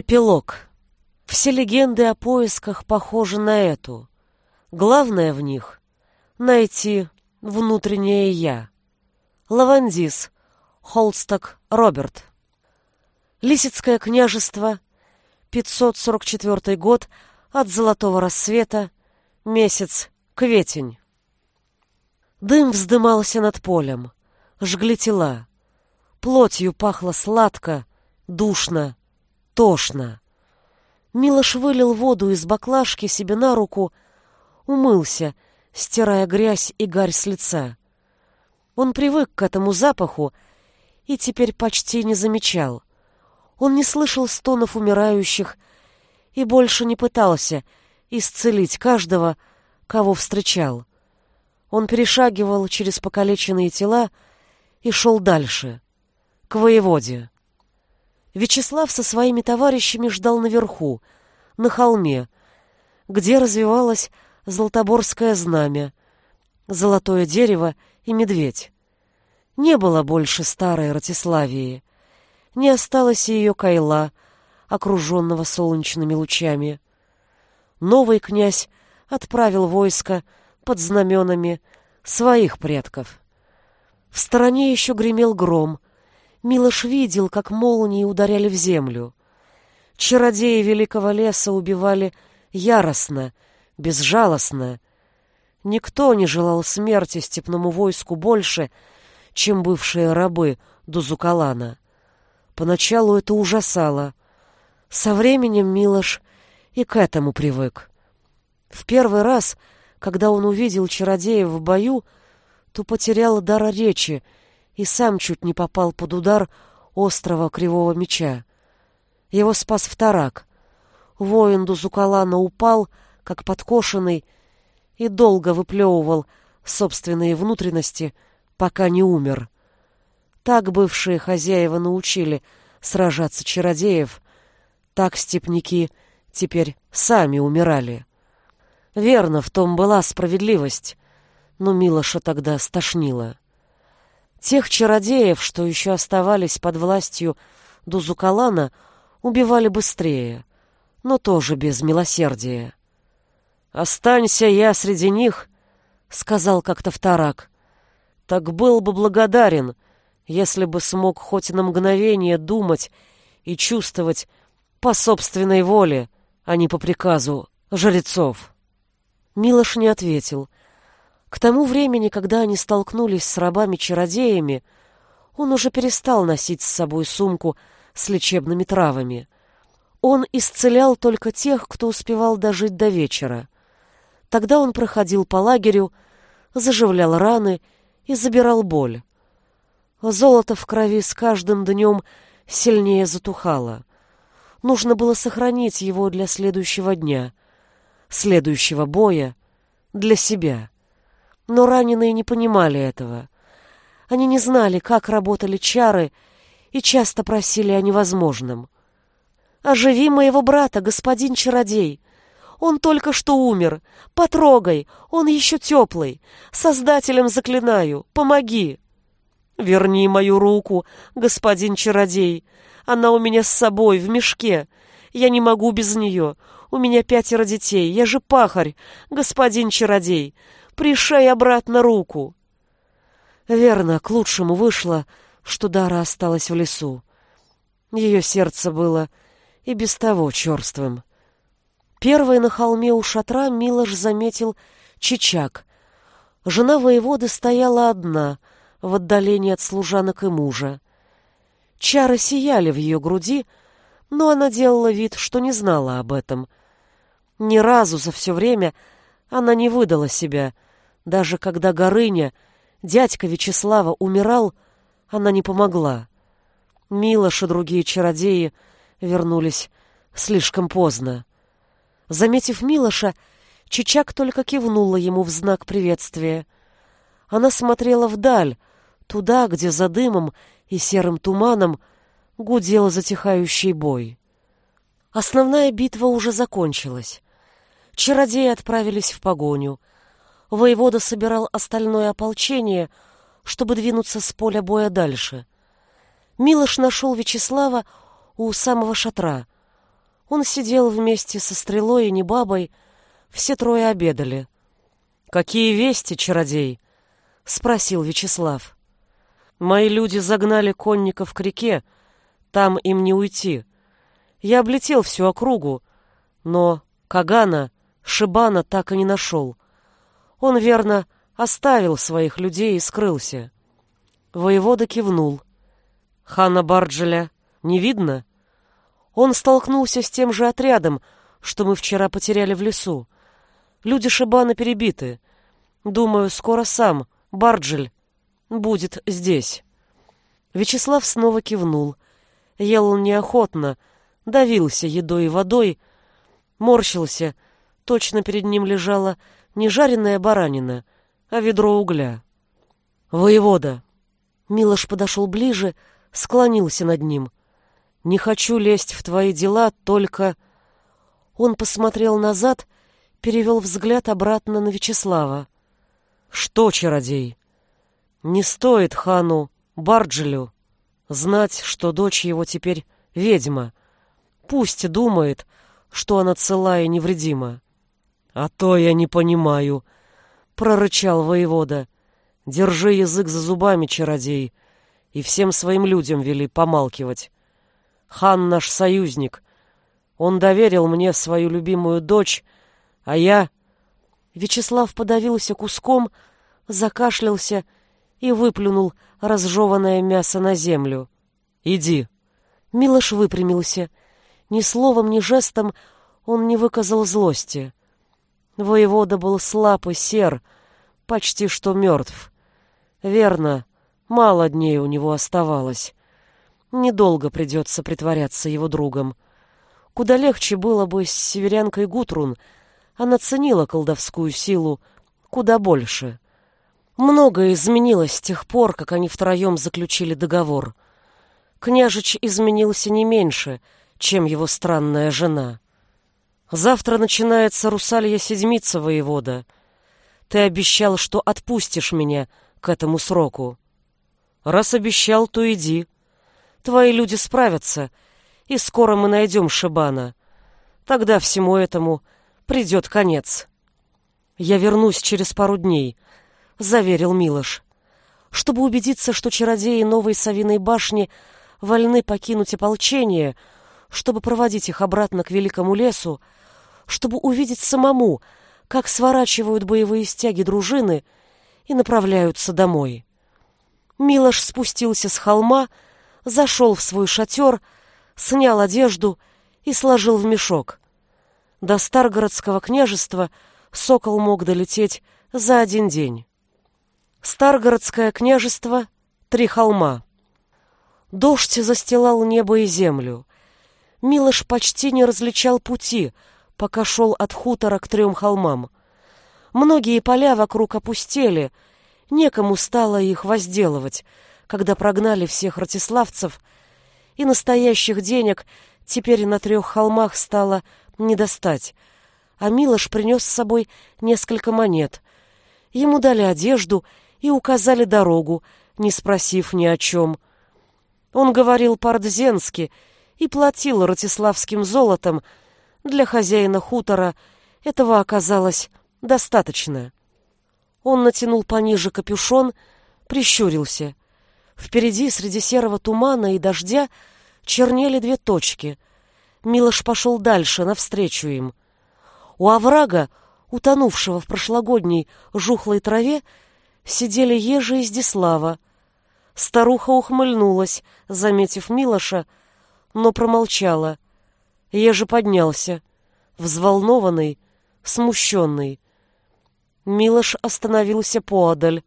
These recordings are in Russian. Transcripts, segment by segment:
Эпилог. Все легенды о поисках похожи на эту. Главное в них — найти внутреннее «я». Лавандис, Холсток, Роберт. Лисицкое княжество, 544 год от золотого рассвета, месяц Кветень. Дым вздымался над полем, жгли тела. Плотью пахло сладко, душно, тошно. Милош вылил воду из баклажки себе на руку, умылся, стирая грязь и гарь с лица. Он привык к этому запаху и теперь почти не замечал. Он не слышал стонов умирающих и больше не пытался исцелить каждого, кого встречал. Он перешагивал через покалеченные тела и шел дальше, к воеводе. Вячеслав со своими товарищами ждал наверху, на холме, где развивалось Золотоборское знамя, золотое дерево и медведь. Не было больше старой Ратиславии, не осталось и ее кайла, окруженного солнечными лучами. Новый князь отправил войско под знаменами своих предков. В стороне еще гремел гром — Милош видел, как молнии ударяли в землю. Чародеи великого леса убивали яростно, безжалостно. Никто не желал смерти степному войску больше, чем бывшие рабы Дузукалана. Поначалу это ужасало. Со временем Милош и к этому привык. В первый раз, когда он увидел чародеев в бою, то потерял дар речи и сам чуть не попал под удар острого кривого меча. Его спас вторак. Воин Дузукалана упал, как подкошенный, и долго выплевывал собственные внутренности, пока не умер. Так бывшие хозяева научили сражаться чародеев, так степняки теперь сами умирали. Верно, в том была справедливость, но Милоша тогда стошнило. Тех чародеев, что еще оставались под властью Дузукалана, убивали быстрее, но тоже без милосердия. «Останься я среди них», — сказал как-то вторак. «Так был бы благодарен, если бы смог хоть на мгновение думать и чувствовать по собственной воле, а не по приказу жрецов». Милош не ответил — к тому времени, когда они столкнулись с рабами-чародеями, он уже перестал носить с собой сумку с лечебными травами. Он исцелял только тех, кто успевал дожить до вечера. Тогда он проходил по лагерю, заживлял раны и забирал боль. Золото в крови с каждым днем сильнее затухало. Нужно было сохранить его для следующего дня, следующего боя, для себя. Но раненые не понимали этого. Они не знали, как работали чары, и часто просили о невозможном. «Оживи моего брата, господин чародей! Он только что умер! Потрогай, он еще теплый! Создателем заклинаю, помоги!» «Верни мою руку, господин чародей! Она у меня с собой, в мешке! Я не могу без нее! У меня пятеро детей, я же пахарь, господин чародей! Пришей обратно руку. Верно, к лучшему вышло, что Дара осталась в лесу. Ее сердце было и без того черствым. Первый на холме у шатра Милош заметил Чичак. Жена воеводы стояла одна, в отдалении от служанок и мужа. Чары сияли в ее груди, но она делала вид, что не знала об этом. Ни разу за все время она не выдала себя — даже когда Горыня, дядька Вячеслава, умирал, она не помогла. Милош и другие чародеи вернулись слишком поздно. Заметив Милоша, Чичак только кивнула ему в знак приветствия. Она смотрела вдаль, туда, где за дымом и серым туманом гудел затихающий бой. Основная битва уже закончилась. Чародеи отправились в погоню — воевода собирал остальное ополчение, чтобы двинуться с поля боя дальше. Милош нашел Вячеслава у самого шатра. Он сидел вместе со стрелой и небабой, все трое обедали. «Какие вести, чародей?» — спросил Вячеслав. «Мои люди загнали конников к реке, там им не уйти. Я облетел всю округу, но Кагана, Шибана так и не нашел. Он, верно, оставил своих людей и скрылся». Воевода кивнул. «Хана Барджеля не видно?» Он столкнулся с тем же отрядом, что мы вчера потеряли в лесу. Люди Шибана перебиты. Думаю, скоро сам, Барджель, будет здесь. Вячеслав снова кивнул. Ел он неохотно, давился едой и водой, морщился. Точно перед ним лежала не жареная баранина, а ведро угля. «Воевода!» Милош подошел ближе, склонился над ним — не хочу лезть в твои дела, только...» Он посмотрел назад, перевел взгляд обратно на Вячеслава. «Что, чародей? Не стоит хану Барджилю знать, что дочь его теперь ведьма. Пусть думает, что она цела и невредима». «А то я не понимаю», — прорычал воевода. «Держи язык за зубами, чародей, и всем своим людям вели помалкивать. Хан наш союзник. Он доверил мне свою любимую дочь, а я...» Вячеслав подавился куском, закашлялся и выплюнул разжеванное мясо на землю. «Иди». Милош выпрямился. Ни словом, ни жестом он не выказал злости. Воевода был слаб и сер, почти что мертв. Верно, мало дней у него оставалось. Недолго придется притворяться его другом. Куда легче было бы с северянкой Гутрун. Она ценила колдовскую силу куда больше. Многое изменилось с тех пор, как они втроем заключили договор. Княжич изменился не меньше, чем его странная жена. Завтра начинается русалья седмица воевода. Ты обещал, что отпустишь меня к этому сроку. Раз обещал, то иди. Твои люди справятся, и скоро мы найдем Шибана. Тогда всему этому придет конец. Я вернусь через пару дней, — заверил Милош. Чтобы убедиться, что чародеи Новой Савиной башни вольны покинуть ополчение, чтобы проводить их обратно к Великому лесу, чтобы увидеть самому, как сворачивают боевые стяги дружины и направляются домой. Милош спустился с холма, — зашел в свой шатер, снял одежду и сложил в мешок. До Старгородского княжества сокол мог долететь за один день. Старгородское княжество — три холма. Дождь застилал небо и землю. Милош почти не различал пути, пока шел от хутора к трем холмам. Многие поля вокруг опустели, некому стало их возделывать — когда прогнали всех ратиславцев, и настоящих денег теперь на трех холмах стало не достать, а Милош принес с собой несколько монет. Ему дали одежду и указали дорогу, не спросив ни о чем. Он говорил по-ордзенски и платил ратиславским золотом. Для хозяина хутора этого оказалось достаточно. Он натянул пониже капюшон, прищурился. Впереди, среди серого тумана и дождя, чернели две точки. Милош пошел дальше, навстречу им. У оврага, утонувшего в прошлогодней жухлой траве, сидели ежи из Дислава. Старуха ухмыльнулась, заметив Милоша, но промолчала. Ежи поднялся, взволнованный, смущенный. Милош остановился поодаль.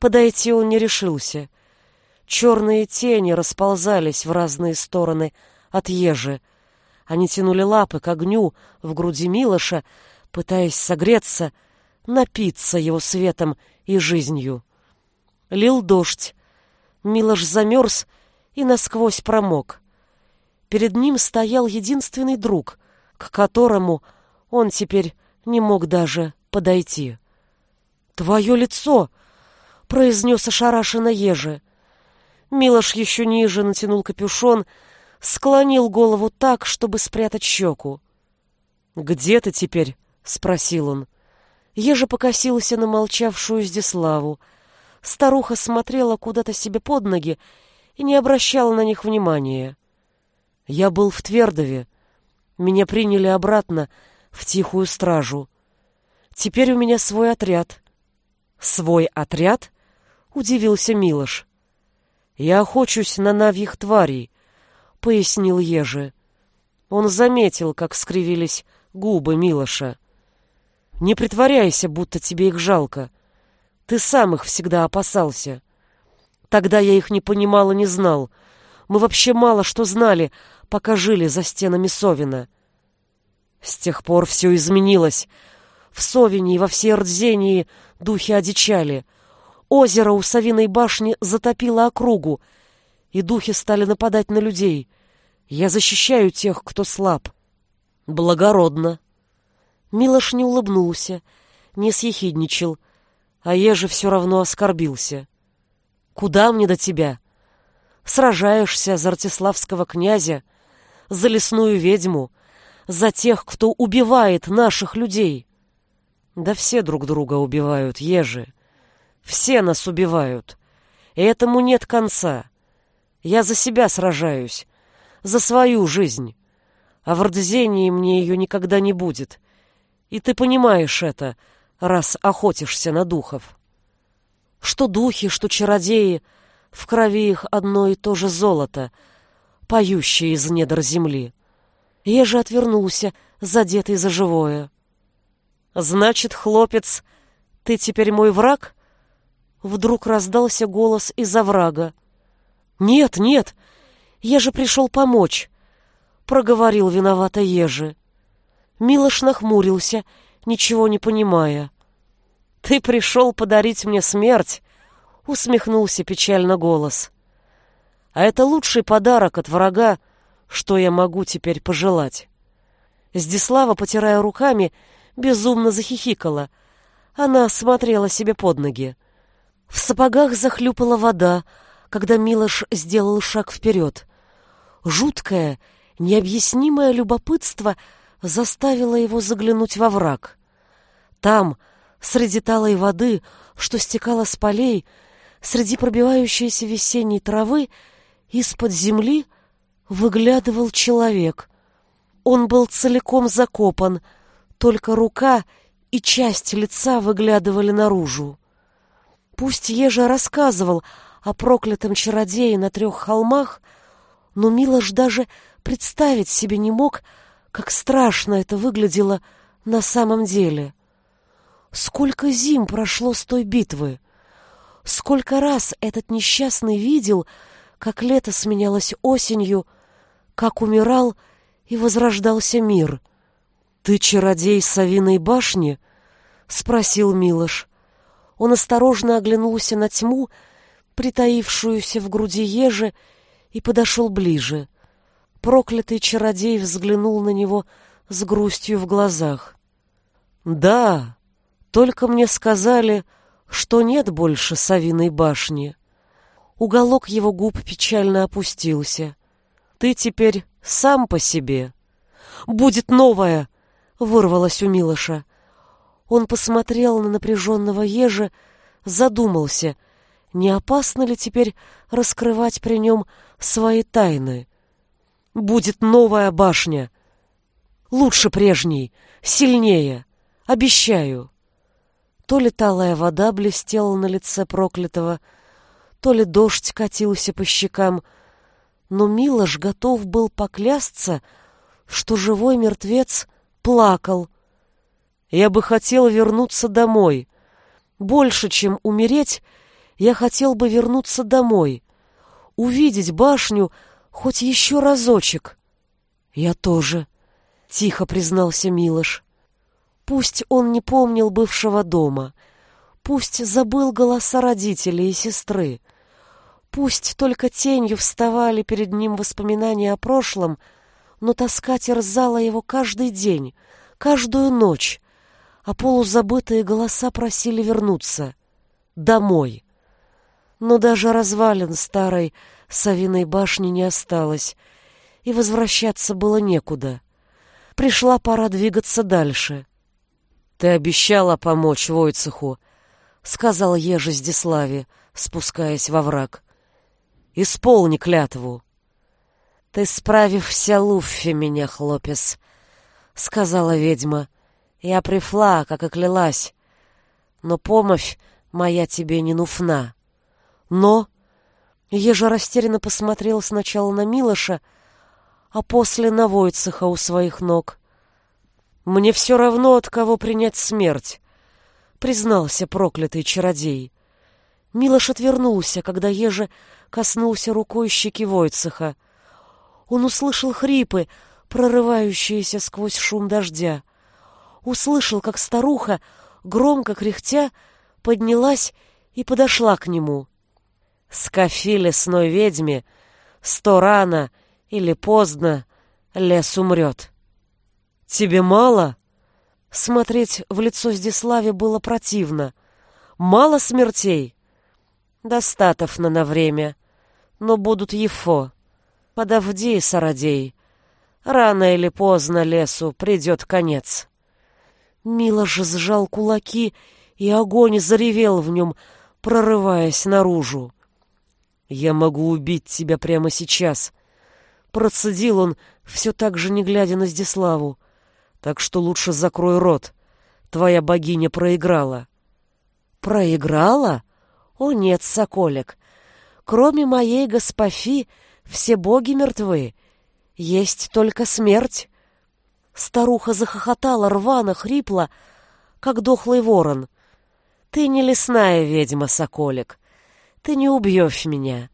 Подойти он не решился. Черные тени расползались в разные стороны от ежи. Они тянули лапы к огню в груди Милоша, пытаясь согреться, напиться его светом и жизнью. Лил дождь. Милош замерз и насквозь промок. Перед ним стоял единственный друг, к которому он теперь не мог даже подойти. «Твое лицо!» — произнес ошарашенно ежи. Милош еще ниже натянул капюшон, склонил голову так, чтобы спрятать щеку. «Где ты теперь?» — спросил он. Ежа покосился на молчавшую Здиславу. Старуха смотрела куда-то себе под ноги и не обращала на них внимания. Я был в Твердове. Меня приняли обратно в тихую стражу. Теперь у меня свой отряд. Свой отряд? Удивился Милош. Я охочусь на навьих тварей, пояснил Ежи. Он заметил, как скривились губы Милоша. Не притворяйся, будто тебе их жалко. Ты сам их всегда опасался. Тогда я их не понимал и не знал. Мы вообще мало что знали, пока жили за стенами Совина. С тех пор все изменилось. В Совине и во всей Рдзении духи одичали. Озеро у Савиной башни затопило округу, и духи стали нападать на людей. Я защищаю тех, кто слаб. Благородно. Милош не улыбнулся, не съехидничал, а еже все равно оскорбился. Куда мне до тебя? Сражаешься за Ратиславского князя, за лесную ведьму, за тех, кто убивает наших людей. Да все друг друга убивают, ежи. Все нас убивают. И этому нет конца. Я за себя сражаюсь, за свою жизнь. А в Ордзении мне ее никогда не будет. И ты понимаешь это, раз охотишься на духов. Что духи, что чародеи, в крови их одно и то же золото, поющее из недр земли. Я же отвернулся, задетый за живое. «Значит, хлопец, ты теперь мой враг?» Вдруг раздался голос из-за врага. «Нет, нет, я же пришел помочь», — проговорил виновато Ежи. Милош нахмурился, ничего не понимая. «Ты пришел подарить мне смерть?» — усмехнулся печально голос. «А это лучший подарок от врага, что я могу теперь пожелать?» Здислава, потирая руками, безумно захихикала. Она смотрела себе под ноги. В сапогах захлюпала вода, когда Милош сделал шаг вперед. Жуткое, необъяснимое любопытство заставило его заглянуть во враг. Там, среди талой воды, что стекала с полей, среди пробивающейся весенней травы, из-под земли выглядывал человек. Он был целиком закопан, только рука и часть лица выглядывали наружу. Пусть Ежа рассказывал о проклятом чародее на трех холмах, но Милош даже представить себе не мог, как страшно это выглядело на самом деле. Сколько зим прошло с той битвы! Сколько раз этот несчастный видел, как лето сменялось осенью, как умирал и возрождался мир. «Ты чародей Савиной башни?» — спросил Милош. Он осторожно оглянулся на тьму, притаившуюся в груди ежи, и подошел ближе. Проклятый чародей взглянул на него с грустью в глазах. «Да, только мне сказали, что нет больше Савиной башни». Уголок его губ печально опустился. «Ты теперь сам по себе». «Будет новая!» — вырвалось у Милоша. Он посмотрел на напряженного ежа, задумался, не опасно ли теперь раскрывать при нем свои тайны. Будет новая башня. Лучше прежней, сильнее, обещаю. То ли талая вода блестела на лице проклятого, то ли дождь катился по щекам, но Милош готов был поклясться, что живой мертвец плакал, я бы хотел вернуться домой. Больше, чем умереть, я хотел бы вернуться домой. Увидеть башню хоть еще разочек. Я тоже, — тихо признался Милош. Пусть он не помнил бывшего дома, пусть забыл голоса родителей и сестры, пусть только тенью вставали перед ним воспоминания о прошлом, но тоска терзала его каждый день, каждую ночь, а полузабытые голоса просили вернуться. Домой. Но даже развалин старой Савиной башни не осталось. и возвращаться было некуда. Пришла пора двигаться дальше. «Ты обещала помочь Войцеху», — сказал Ежи Здиславе, спускаясь во враг. «Исполни клятву». «Ты справився Луффи меня, хлопец», — сказала ведьма. «Я пришла, как и клялась, но помощь моя тебе не нуфна». «Но...» Ежа растерянно посмотрел сначала на Милоша, а после на Войцеха у своих ног. «Мне все равно, от кого принять смерть», — признался проклятый чародей. Милош отвернулся, когда Ежа коснулся рукой щеки Войцеха. Он услышал хрипы, прорывающиеся сквозь шум дождя. Услышал, как старуха, громко кряхтя, поднялась и подошла к нему. «Скафи лесной ведьме, сто рано — или поздно лес умрет. Тебе мало? Смотреть в лицо Здиславе было противно. Мало смертей? Достаточно на время. Но будут Ефо. Подавди, Сародей. Рано или поздно лесу придет конец. Милош сжал кулаки, и огонь заревел в нем, прорываясь наружу. «Я могу убить тебя прямо сейчас», Процедил он, все так же не глядя на Здиславу. Так что лучше закрой рот. Твоя богиня проиграла. Проиграла? О нет, соколик. Кроме моей госпофи, все боги мертвы. Есть только смерть. Старуха захохотала рвано, хрипло, как дохлый ворон. Ты не лесная ведьма, соколик. Ты не убьешь меня.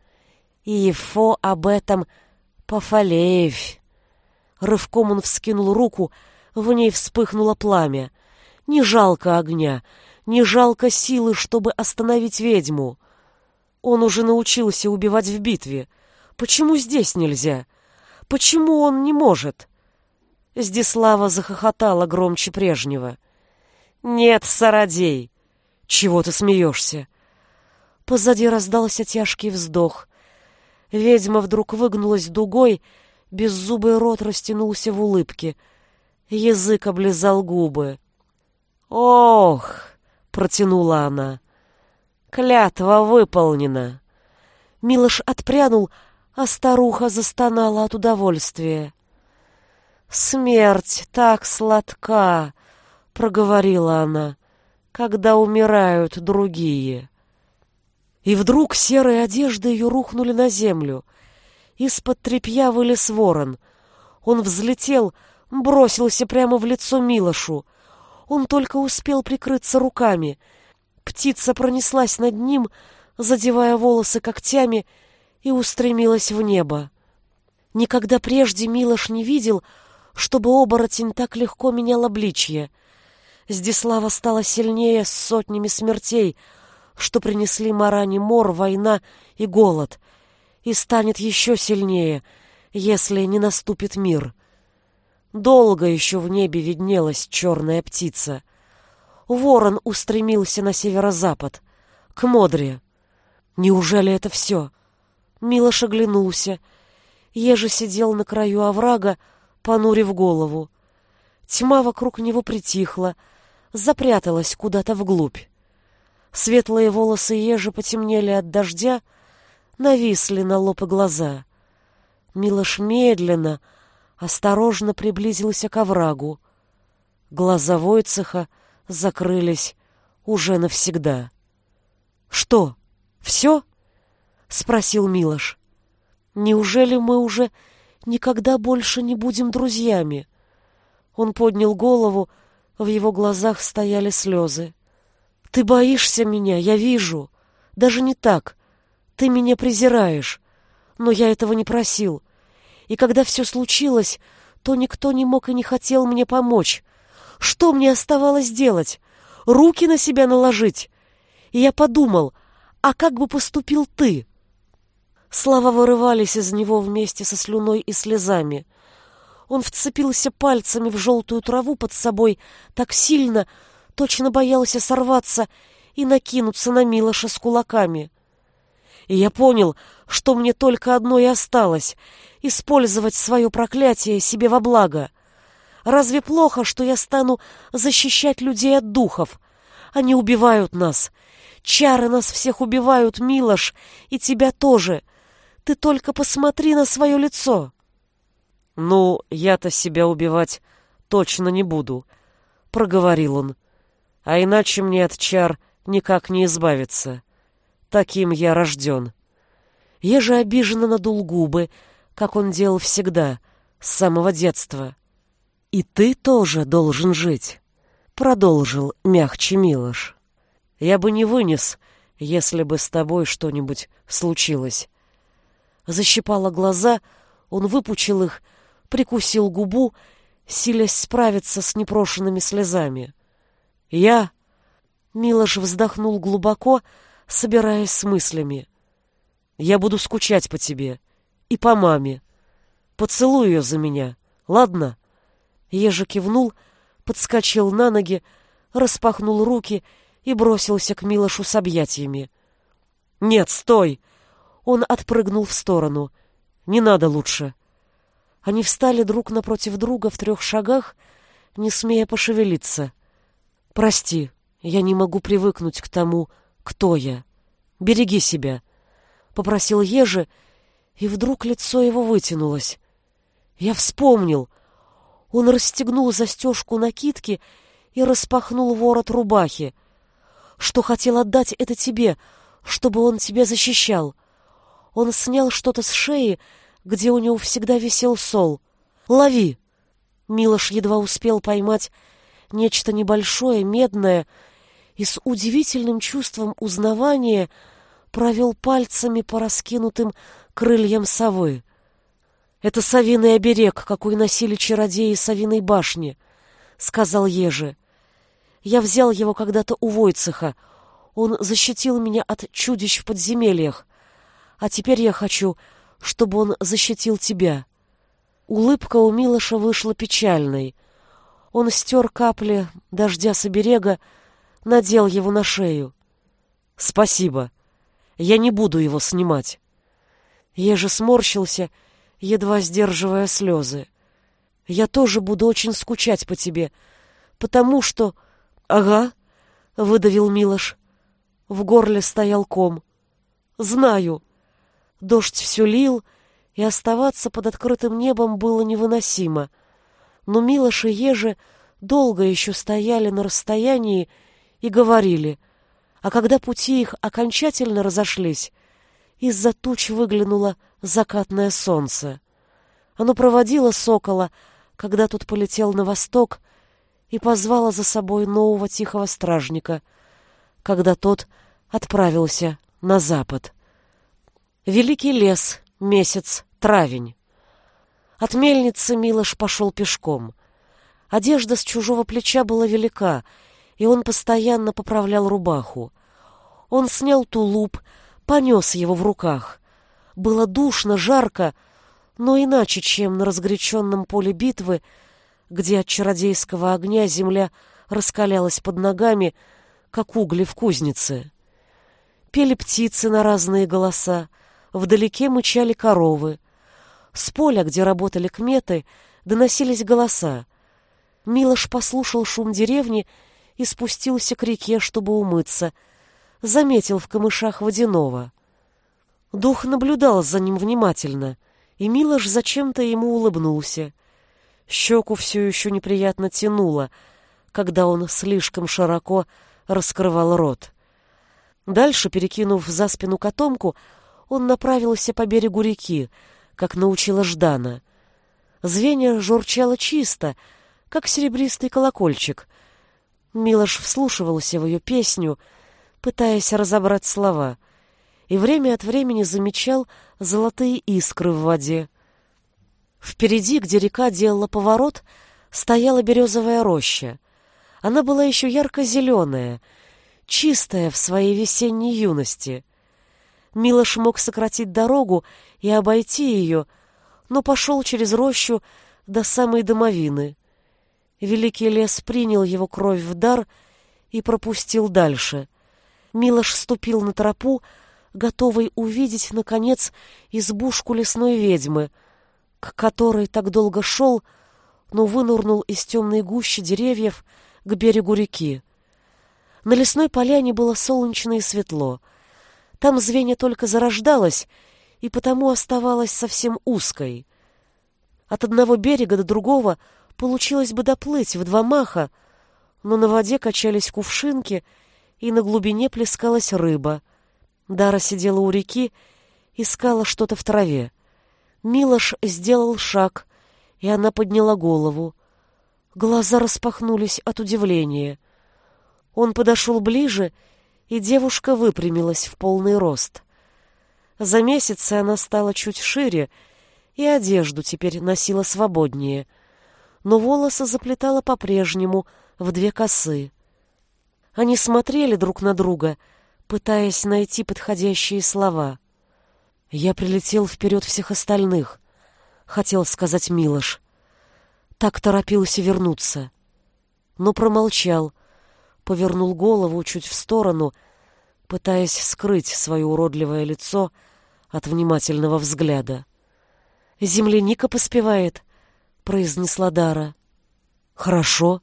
И Ефо об этом «Пофалеев!» Рывком он вскинул руку, в ней вспыхнуло пламя. Не жалко огня, не жалко силы, чтобы остановить ведьму. Он уже научился убивать в битве. Почему здесь нельзя? Почему он не может? Здислава захохотала громче прежнего. «Нет, Сародей!» «Чего ты смеешься?» Позади раздался тяжкий вздох. Ведьма вдруг выгнулась дугой, беззубый рот растянулся в улыбке. Язык облизал губы. «Ох!» — протянула она. «Клятва выполнена!» Милош отпрянул, а старуха застонала от удовольствия. «Смерть так сладка!» — проговорила она, — «когда умирают другие». И вдруг серые одежды ее рухнули на землю. Из-под тряпья вылез ворон. Он взлетел, бросился прямо в лицо Милошу. Он только успел прикрыться руками. Птица пронеслась над ним, задевая волосы когтями, и устремилась в небо. Никогда прежде Милош не видел, чтобы оборотень так легко менял обличье. Здислава стала сильнее с сотнями смертей — что принесли Маране мор, война и голод, и станет еще сильнее, если не наступит мир. Долго еще в небе виднелась черная птица. Ворон устремился на северо-запад, к Модре. Неужели это все? Милош оглянулся. Еже сидел на краю оврага, понурив голову. Тьма вокруг него притихла, запряталась куда-то вглубь. Светлые волосы ежи потемнели от дождя, нависли на лоб и глаза. Милош медленно, осторожно приблизился к оврагу. Глаза Войцеха закрылись уже навсегда. «Что, все?» — спросил Милош. «Неужели мы уже никогда больше не будем друзьями?» Он поднял голову, в его глазах стояли слезы. Ты боишься меня, я вижу. Даже не так. Ты меня презираешь. Но я этого не просил. И когда все случилось, то никто не мог и не хотел мне помочь. Что мне оставалось делать? Руки на себя наложить? И я подумал, а как бы поступил ты? Слова вырывались из него вместе со слюной и слезами. Он вцепился пальцами в желтую траву под собой так сильно, точно боялся сорваться и накинуться на Милоша с кулаками. И я понял, что мне только одно и осталось — использовать свое проклятие себе во благо. Разве плохо, что я стану защищать людей от духов? Они убивают нас. Чары нас всех убивают, Милош, и тебя тоже. Ты только посмотри на свое лицо. Ну, я-то себя убивать точно не буду, — проговорил он. А иначе мне от чар никак не избавиться. Таким я рожден. Я же обиженно надул губы, как он делал всегда, с самого детства. И ты тоже должен жить, — продолжил мягче Милош. Я бы не вынес, если бы с тобой что-нибудь случилось. Защипала глаза, он выпучил их, прикусил губу, силясь справиться с непрошенными слезами. Я... Милош вздохнул глубоко, собираясь с мыслями. Я буду скучать по тебе и по маме. Поцелуй ее за меня, ладно? Ежа кивнул, подскочил на ноги, распахнул руки и бросился к Милошу с объятиями. «Нет, стой!» Он отпрыгнул в сторону. «Не надо лучше». Они встали друг напротив друга в трех шагах, не смея пошевелиться. «Прости, я не могу привыкнуть к тому, кто я. Береги себя», — попросил Ежи, и вдруг лицо его вытянулось. Я вспомнил. Он расстегнул застежку накидки и распахнул ворот рубахи. Что хотел отдать это тебе, чтобы он тебя защищал. Он снял что-то с шеи, где у него всегда висел сол. «Лови!» Милош едва успел поймать нечто небольшое, медное, и с удивительным чувством узнавания провел пальцами по раскинутым крыльям совы. «Это совиный оберег, какой носили чародеи совиной башни», — сказал Ежи. «Я взял его когда-то у Войцеха. Он защитил меня от чудищ в подземельях. А теперь я хочу, чтобы он защитил тебя». Улыбка у Милоша вышла печальной. Он стер капли дождя с оберега, надел его на шею. «Спасибо. Я не буду его снимать». Еже сморщился, едва сдерживая слезы. «Я тоже буду очень скучать по тебе, потому что...» «Ага», — выдавил Милош. В горле стоял ком. «Знаю». Дождь все лил, и оставаться под открытым небом было невыносимо. Но Милош и Ежи долго еще стояли на расстоянии и говорили, а когда пути их окончательно разошлись, из-за туч выглянуло закатное солнце. Оно проводило сокола, когда тот полетел на восток, и позвало за собой нового тихого стражника, когда тот отправился на запад. Великий лес, месяц, травень. От мельницы Милош пошел пешком. Одежда с чужого плеча была велика, и он постоянно поправлял рубаху. Он снял тулуп, понес его в руках. Было душно, жарко, но иначе, чем на разгоряченном поле битвы, где от чародейского огня земля раскалялась под ногами, как угли в кузнице. Пели птицы на разные голоса, вдалеке мычали коровы. С поля, где работали кметы, доносились голоса. Милош послушал шум деревни и спустился к реке, чтобы умыться. Заметил в камышах водяного. Дух наблюдал за ним внимательно, и Милош зачем-то ему улыбнулся. Щеку все еще неприятно тянуло, когда он слишком широко раскрывал рот. Дальше, перекинув за спину котомку, он направился по берегу реки, как научила Ждана. Звенья журчало чисто, как серебристый колокольчик — Милош вслушивался в ее песню, пытаясь разобрать слова, и время от времени замечал золотые искры в воде. Впереди, где река делала поворот, стояла березовая роща. Она была еще ярко-зеленая, чистая в своей весенней юности. Милош мог сократить дорогу и обойти ее, но пошел через рощу до самой домовины. Великий лес принял его кровь в дар и пропустил дальше. Милош ступил на тропу, готовый увидеть, наконец, избушку лесной ведьмы, к которой так долго шел, но вынурнул из темной гущи деревьев к берегу реки. На лесной поляне было солнечно и светло. Там звенья только зарождалась и потому оставалась совсем узкой. От одного берега до другого получилось бы доплыть в два маха, но на воде качались кувшинки, и на глубине плескалась рыба. Дара сидела у реки, искала что-то в траве. Милош сделал шаг, и она подняла голову. Глаза распахнулись от удивления. Он подошел ближе, и девушка выпрямилась в полный рост. За месяцы она стала чуть шире, и одежду теперь носила свободнее, но волосы заплетала по-прежнему в две косы. Они смотрели друг на друга, пытаясь найти подходящие слова. «Я прилетел вперед всех остальных», — хотел сказать Милош. Так торопился вернуться. Но промолчал, повернул голову чуть в сторону, пытаясь скрыть свое уродливое лицо от внимательного взгляда. «Земляника поспевает», — произнесла Дара. «Хорошо».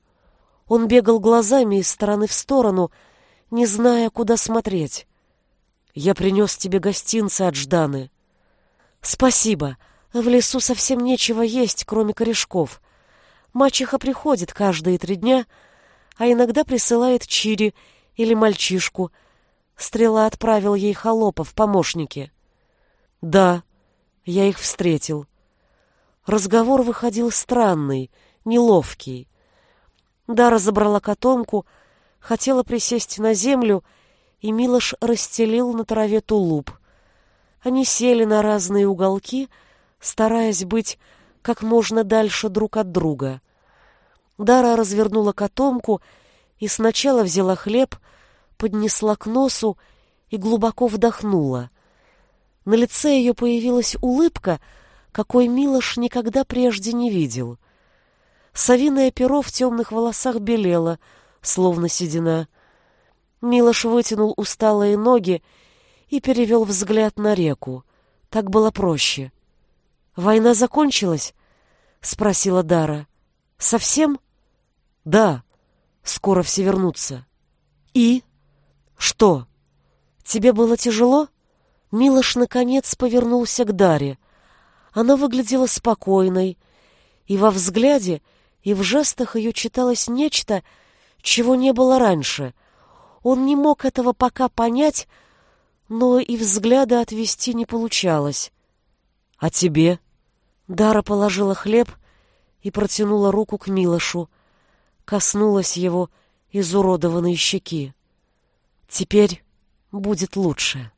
Он бегал глазами из стороны в сторону, не зная, куда смотреть. «Я принес тебе гостинцы от Жданы». «Спасибо. В лесу совсем нечего есть, кроме корешков. Мачеха приходит каждые три дня, а иногда присылает Чири или мальчишку. Стрела отправил ей холопа в помощники». «Да, я их встретил». Разговор выходил странный, неловкий. Дара забрала котомку, хотела присесть на землю, и Милош расстелил на траве тулуп. Они сели на разные уголки, стараясь быть как можно дальше друг от друга. Дара развернула котомку и сначала взяла хлеб, поднесла к носу и глубоко вдохнула. На лице ее появилась улыбка, какой Милош никогда прежде не видел. Савиное перо в темных волосах белело, словно седина. Милош вытянул усталые ноги и перевел взгляд на реку. Так было проще. «Война закончилась?» — спросила Дара. «Совсем?» «Да. Скоро все вернутся». «И?» «Что? Тебе было тяжело?» Милош, наконец, повернулся к Даре. Она выглядела спокойной, и во взгляде — и в жестах ее читалось нечто, чего не было раньше. Он не мог этого пока понять, но и взгляда отвести не получалось. «А тебе?» Дара положила хлеб и протянула руку к Милошу, коснулась его изуродованной щеки. «Теперь будет лучше».